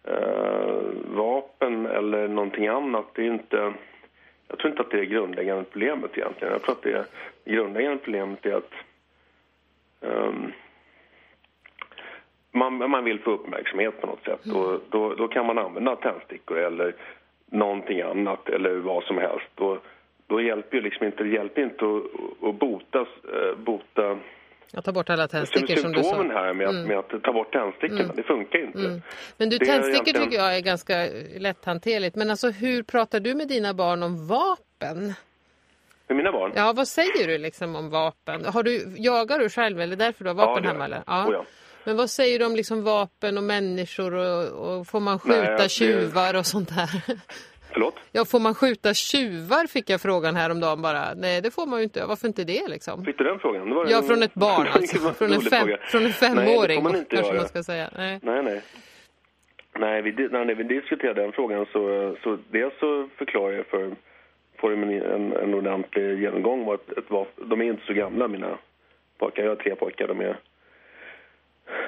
[SPEAKER 9] eh, vapen eller någonting annat, det är inte... Jag tror inte att det är grundläggande problemet egentligen. Jag tror att det, det grundläggande problemet är att ehm, man, man vill få uppmärksamhet på något sätt. Mm. Och då, då kan man använda tändstickor eller någonting annat eller vad som helst. Och då hjälper ju liksom inte, det hjälper inte att, att bota, eh, bota
[SPEAKER 1] att ta bort alla tändstickor som du sa.
[SPEAKER 9] här med, mm. med att ta bort tändstickorna, mm. det funkar inte. Mm.
[SPEAKER 1] Men du, tändstickor egentligen... tycker jag är ganska lätthanterligt. Men alltså hur pratar du med dina barn om vapen?
[SPEAKER 9] Med mina barn?
[SPEAKER 1] Ja, vad säger du liksom om vapen? Har du, jagar du själv eller därför du har vapen
[SPEAKER 9] ja,
[SPEAKER 1] hemma? Eller?
[SPEAKER 9] Ja. Oh, ja.
[SPEAKER 1] Men vad säger du om liksom vapen och människor och, och får man skjuta Nej, tjuvar och sånt här?
[SPEAKER 9] Förlåt?
[SPEAKER 1] Ja, får man skjuta tjuvar fick jag frågan häromdagen bara. Nej, det får man ju inte. Varför inte det liksom?
[SPEAKER 9] Fick du den frågan? Det var
[SPEAKER 1] ja, från ett barn alltså. från, en fem, från en femåring. Nej, det får man. Man ska säga. Nej,
[SPEAKER 9] nej. nej. Nej, vi, när vi diskuterade den frågan så, så dels så förklarar jag för, för en, en, en ordentlig genomgång. Vad ett, ett, de är inte så gamla mina pojkar. Jag har tre pojkar. De är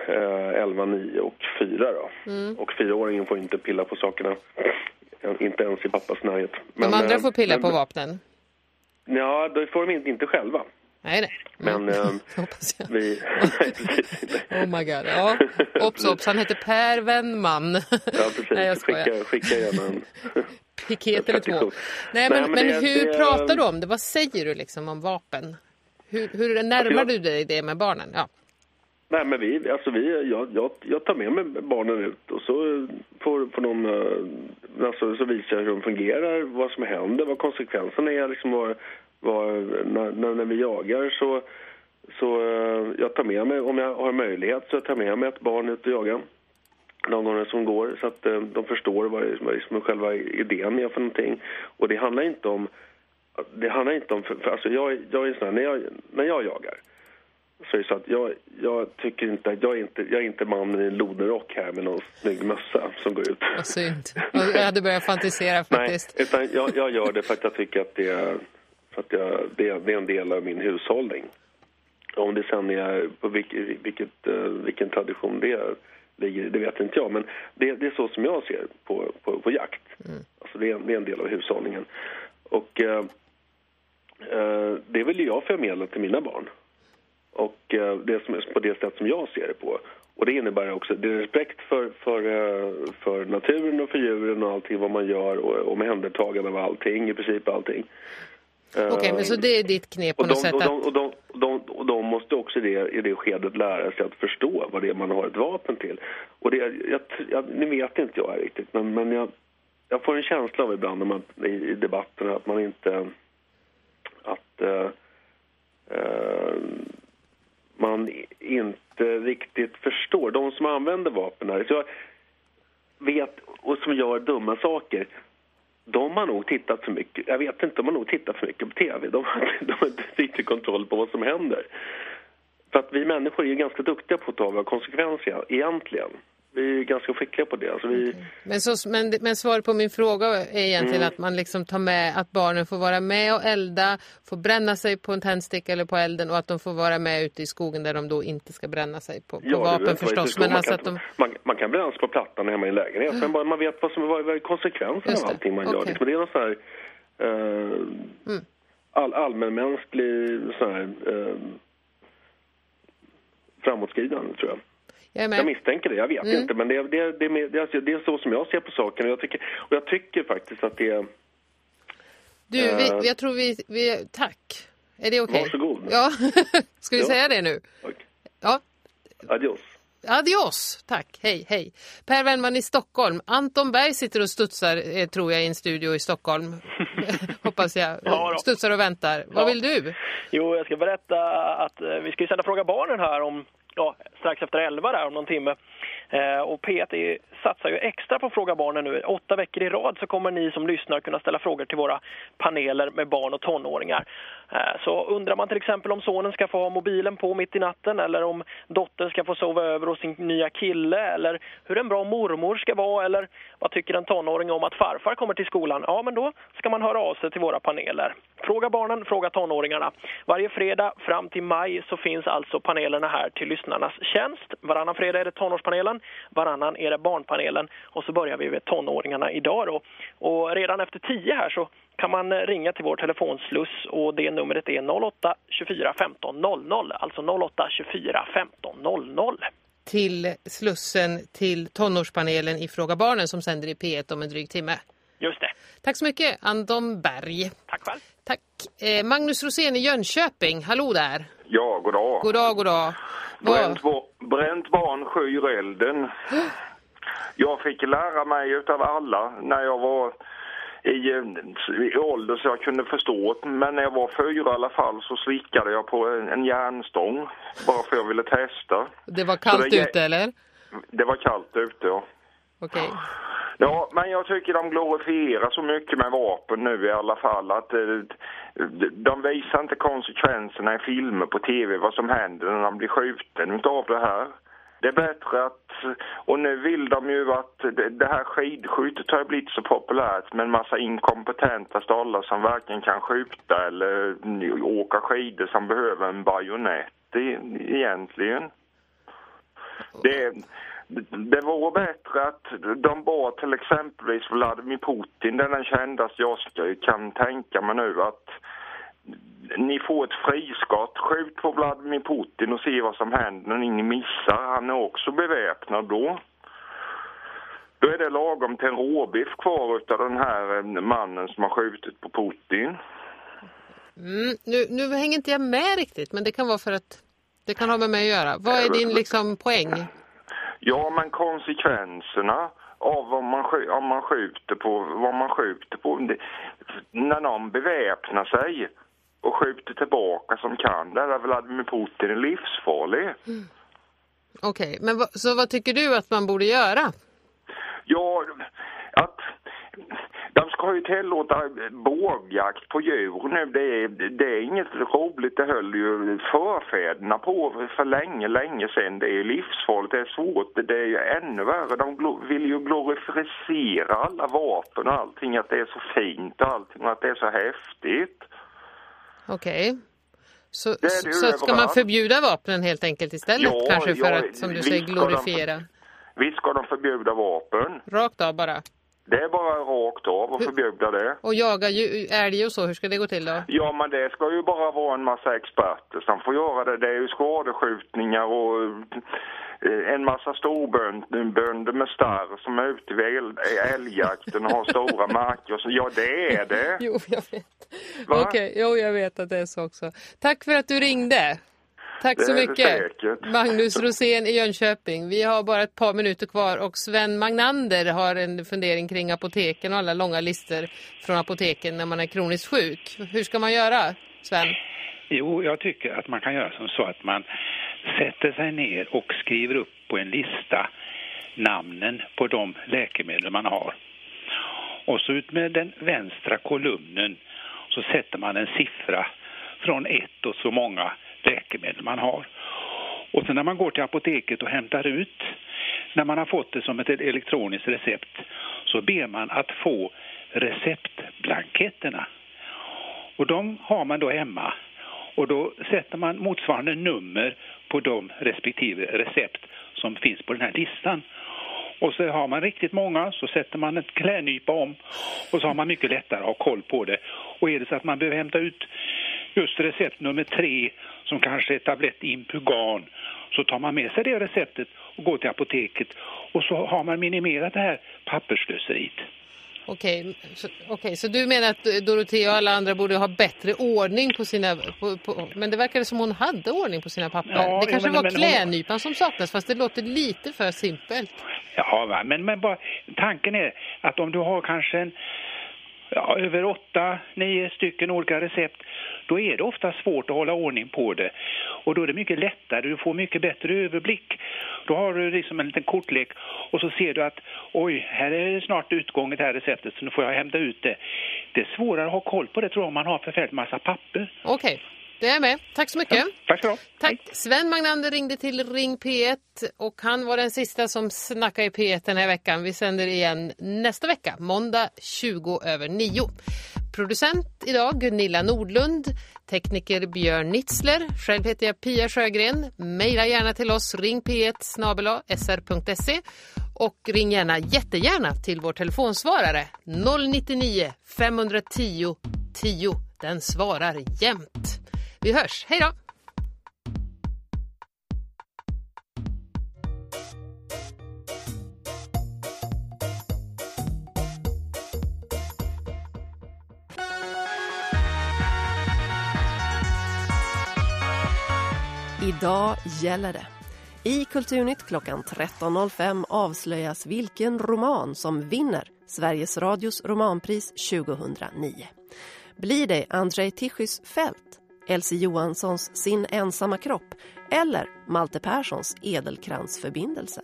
[SPEAKER 9] eh, 11, 9 och 4 då. Mm. Och fyraåringen får inte pilla på sakerna. Inte ens i pappas närhet.
[SPEAKER 1] Men, de andra eh, får pilla men, på vapnen?
[SPEAKER 9] Ja, då får de inte, själva.
[SPEAKER 1] Nej, nej.
[SPEAKER 9] Men mm.
[SPEAKER 1] hoppas jag.
[SPEAKER 9] vi...
[SPEAKER 1] oh my god, ja. Ops, ops, han heter Per Wennman.
[SPEAKER 9] ja, precis. Nej, jag skicka, skicka gärna en...
[SPEAKER 1] Piket eller två. Nej, men, nej, men, men det, hur det... pratar du om det? Vad säger du liksom om vapen? Hur, hur närmar alltså, jag... du dig det med barnen? Ja.
[SPEAKER 9] Nej, men vi, alltså vi, jag, jag, jag tar med mig barnen ut och så får, får de, eh, alltså, så visar jag hur de fungerar, vad som händer, vad konsekvenserna är. Liksom vad, vad, när, när vi jagar så, så eh, jag tar med mig, om jag har möjlighet, så jag tar med mig ett barn ut och jagar någon gång som går så att eh, de förstår vad, det är som liksom är själva idén är för någonting. Och det handlar inte om, det handlar inte om, för, för alltså jag, jag är sån här, när jag, när jag jagar så är det så att jag, jag tycker inte, jag är inte, jag är inte mannen i en lodenrock här med någon snygg mössa som går ut.
[SPEAKER 1] Vad synd. Jag hade börjat fantisera faktiskt.
[SPEAKER 9] Nej, utan jag, jag gör det för att jag tycker att det är, för att jag, det, är, det är en del av min hushållning. Om det sen är på vilket, vilket, eh, vilken tradition det ligger det vet inte jag. Men det, det är så som jag ser på, på, på jakt. Mm. Alltså det är, det är en del av hushållningen. Och eh, eh, det vill jag förmedla till mina barn. Och eh, det som på det sätt som jag ser det på. Och det innebär också det är respekt för, för, eh, för naturen och för djuren och allting vad man gör och omhändertagande av allting, i princip allting.
[SPEAKER 1] Okej, okay, men så det är ditt knep på något de, sätt?
[SPEAKER 9] Och de, och, de, och, de, och de måste också i det, i det skedet lära sig att förstå vad det är man har ett vapen till. Och det, jag, jag, nu vet inte jag riktigt, men, men jag, jag får en känsla av ibland när man, i, i debatten att man inte... Att... Uh, uh, man inte riktigt förstår. De som använder vapen här, så jag vet, och som gör dumma saker, de har nog tittat för mycket. Jag vet inte, de har nog tittat för mycket på tv. De har, de har inte riktigt kontroll på vad som händer. För att vi människor är ju ganska duktiga på att ta våra konsekvenser egentligen vi är ganska skickliga på det. Alltså vi...
[SPEAKER 1] men, så, men, men svaret på min fråga är egentligen mm. att man liksom tar med att barnen får vara med och elda, får bränna sig på en tändsticka eller på elden och att de får vara med ute i skogen där de då inte ska bränna sig på, på ja, vapen förstås. Men
[SPEAKER 9] man,
[SPEAKER 1] alltså
[SPEAKER 9] kan, de... man, man, kan bränna sig på plattan hemma i en lägenhet mm. men bara man vet vad som är konsekvenserna av allting man okay. gör. Liksom, det är någon sån här uh, mm. all, allmänmänsklig sån här, uh, framåtskridande tror jag. Jag, jag, misstänker det, jag vet mm. inte. Men det, det, det, det, är så som jag ser på saken. Och jag tycker, och jag tycker faktiskt att det...
[SPEAKER 1] Du, äh, vi, eh, jag tror vi, vi... Tack. Är det okej? Okay?
[SPEAKER 9] Varsågod.
[SPEAKER 1] Ja, ska vi ja. säga det nu?
[SPEAKER 9] Okay.
[SPEAKER 1] Ja.
[SPEAKER 9] Adios.
[SPEAKER 1] Adios, tack. Hej, hej. Per Wennman i Stockholm. Anton Berg sitter och studsar, eh, tror jag, i en studio i Stockholm. Hoppas jag. Ja, studsar och väntar. Vad vill du?
[SPEAKER 10] Jo, jag ska berätta att eh, vi ska sända Fråga barnen här om ja, strax efter 11 där om någon timme. Eh, och P1 är satsar ju extra på Fråga barnen nu. Åtta veckor i rad så kommer ni som lyssnar kunna ställa frågor till våra paneler med barn och tonåringar. Eh, så undrar man till exempel om sonen ska få ha mobilen på mitt i natten eller om dottern ska få sova över hos sin nya kille eller hur en bra mormor ska vara eller vad tycker en tonåring om att farfar kommer till skolan? Ja, men då ska man höra av sig till våra paneler. Fråga barnen, fråga tonåringarna. Varje fredag fram till maj så finns alltså panelerna här till lyssnarnas tjänst. Varannan fredag är det tonårspanelen, varannan är det barnpanelen och så börjar vi med tonåringarna idag då. Och redan efter tio här så kan man ringa till vår telefonsluss och det numret är 08 24 15 00, alltså 08 24 15 00.
[SPEAKER 1] till Slussen till tonårspanelen i Fråga Barnen som sänder i P1 om en dryg timme.
[SPEAKER 10] Just det.
[SPEAKER 1] Tack så mycket, Andon Berg.
[SPEAKER 10] Tack själv.
[SPEAKER 1] Tack. Eh, Magnus Rosén i Jönköping, hallå där.
[SPEAKER 11] Ja, god dag.
[SPEAKER 1] God dag, god dag.
[SPEAKER 11] Bränt barn skyr elden. Jag fick lära mig utav alla när jag var i, eh, i ålder så jag kunde förstå. Men när jag var fyra i alla fall så slickade jag på en, en järnstång bara för jag ville testa.
[SPEAKER 1] Det var kallt
[SPEAKER 11] det-
[SPEAKER 1] ute, eller?
[SPEAKER 11] Det var kallt ute, ja.
[SPEAKER 1] Okej.
[SPEAKER 11] Ja, men jag tycker de glorifierar så mycket med vapen nu i alla fall att eh, de visar inte konsekvenserna i filmer på tv vad som händer när de blir skjuten av det här. Det är bättre att, och nu vill de ju att det- här skidskyttet har ju blivit så populärt med en massa inkompetenta stollar som varken kan skjuta eller åka skidor som behöver en bajonett egentligen. Det, det vore bättre att de bad till exempelvis Vladimir Putin, den kändaste jag kan tänka mig nu, att ni får ett friskott, skjut på Vladimir Putin och se vad som händer när ni missar. Han är också beväpnad då. Då är det lagom till en råbiff kvar utav den här eh, mannen som har skjutit på Putin.
[SPEAKER 1] Mm, nu, nu hänger inte jag med riktigt, men det kan vara för att det kan ha med mig att göra. Vad är din liksom poäng?
[SPEAKER 11] Ja, men konsekvenserna av vad man, om man skjuter på, vad man skjuter på. Det, när någon beväpnar sig och skjuter tillbaka som kan, där är Vladimir Putin livsfarlig.
[SPEAKER 1] Okej, men vad, så vad tycker du att man borde göra?
[SPEAKER 11] Ja, att de ska ju tillåta bågjakt på djur nu. Det är, det är inget roligt. Det höll ju förfäderna på för länge, länge sedan. Det är livsfarligt. Det är svårt. Det är ju ännu värre. De vill ju glorifiera alla vapen och allting. Att det är så fint och allting och att det är så häftigt.
[SPEAKER 1] Okej. Så,
[SPEAKER 11] det ju
[SPEAKER 1] så ska man förbjuda vapnen helt enkelt istället
[SPEAKER 11] Ja,
[SPEAKER 1] kanske för
[SPEAKER 11] ja,
[SPEAKER 1] att, som du säger,
[SPEAKER 11] ska de-
[SPEAKER 1] glorifiera?
[SPEAKER 11] Visst ska de förbjuda vapen.
[SPEAKER 1] Rakt av bara.
[SPEAKER 11] Det är bara rakt av att förbjuda det.
[SPEAKER 1] Och jaga ju- älg och så, hur ska det gå till då?
[SPEAKER 11] Ja, men det ska ju bara vara en massa experter som får göra det. Det är ju skadeskjutningar och en massa storbönder med starr som är ute vid äl- älgjakten och har stora marker. och Så, ja, det är det.
[SPEAKER 1] Jo, jag vet. Okej, jo, jag vet att det är så också. Tack för att du ringde. Tack så mycket.
[SPEAKER 11] säkert.
[SPEAKER 1] Magnus Rosén i Jönköping. Vi har bara ett par minuter kvar och Sven Magnander har en fundering kring apoteken och alla långa listor från apoteken när man är kroniskt sjuk. Hur ska man göra, Sven?
[SPEAKER 12] Jo, jag tycker att man kan göra som så att man sätter sig ner och skriver upp på en lista namnen på de läkemedel man har. Och så ut med den vänstra kolumnen så sätter man en siffra från ett och så många läkemedel man har. Och sen när man går till apoteket och hämtar ut, när man har fått det som ett elektroniskt recept, så ber man att få receptblanketterna. Och de har man då hemma. Och då sätter man motsvarande nummer på de respektive recept som finns på den här listan. Och så har man riktigt många så sätter man ett klädnypa om och så har man mycket lättare att ha koll på det. Och är det så att man behöver hämta ut just recept nummer tre som kanske är tablett Impugan så tar man med sig det receptet och går till apoteket och så har man minimerat det här papperslöseriet.
[SPEAKER 1] Okej, så, okej, så du menar att Dorotea och alla andra borde ha bättre ordning på sina... På, på, men det verkade som hon hade ordning på sina papper.
[SPEAKER 12] Ja,
[SPEAKER 1] det kanske
[SPEAKER 12] men-
[SPEAKER 1] var
[SPEAKER 12] men hon-
[SPEAKER 1] klädnypan som saknas, fast det låter lite för simpelt.
[SPEAKER 12] Ja, va? Men, men bara, tanken är att om du har kanske en, ja, över åtta, nio stycken olika recept, då är det ofta svårt att hålla ordning på det. Och då är det mycket lättare, du får mycket bättre överblick. Då har du liksom en liten kortlek och så ser du att oj, här är det snart utgånget det här receptet så nu får jag hämta ut det. Det är svårare att ha koll på det tror jag om man har förfärligt massa papper.
[SPEAKER 1] Okej, det är med. Tack så mycket.
[SPEAKER 12] Tack så
[SPEAKER 1] Tack. Sven Magnander ringde till Ring P1 och han var den sista som snackade i P1 den här veckan. Vi sänder igen nästa vecka, måndag 20 över 9. Producent idag Gunilla Nordlund, tekniker Björn Nitzler. Själv heter jag Pia Sjögren. Maila gärna till oss ring p1 sr.se och ring gärna jättegärna till vår telefonsvarare 099 510 10. Den svarar jämt. Vi hörs. Hej då!
[SPEAKER 13] Idag gäller det. I Kulturnytt klockan 13.05 avslöjas vilken roman som vinner Sveriges Radios romanpris 2009. Blir det Andrzej Tichys Fält Elsie Johanssons Sin ensamma kropp eller Malte Perssons Edelkransförbindelser?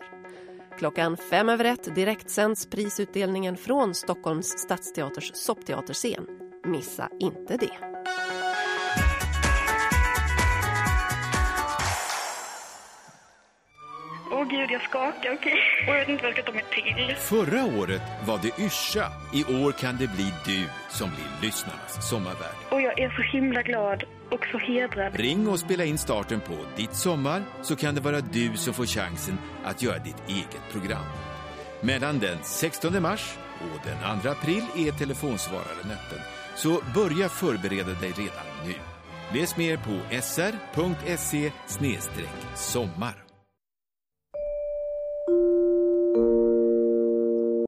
[SPEAKER 13] Klockan fem över ett direktsänds prisutdelningen från Stockholms stadsteaters soppteaterscen. Missa inte det.
[SPEAKER 14] Åh gud, jag skakar. Okej. Och jag vet inte vad jag ska ta mig till.
[SPEAKER 15] Förra året var det Yrsa. I år kan det bli du som blir lyssnarnas sommarvärd.
[SPEAKER 14] Och jag är så himla glad och så hedrad.
[SPEAKER 15] Ring och spela in starten på Ditt sommar så kan det vara du som får chansen att göra ditt eget program. Mellan den 16 mars och den 2 april är telefonsvararen öppen. Så börja förbereda dig redan nu. Läs mer på sr.se sommar.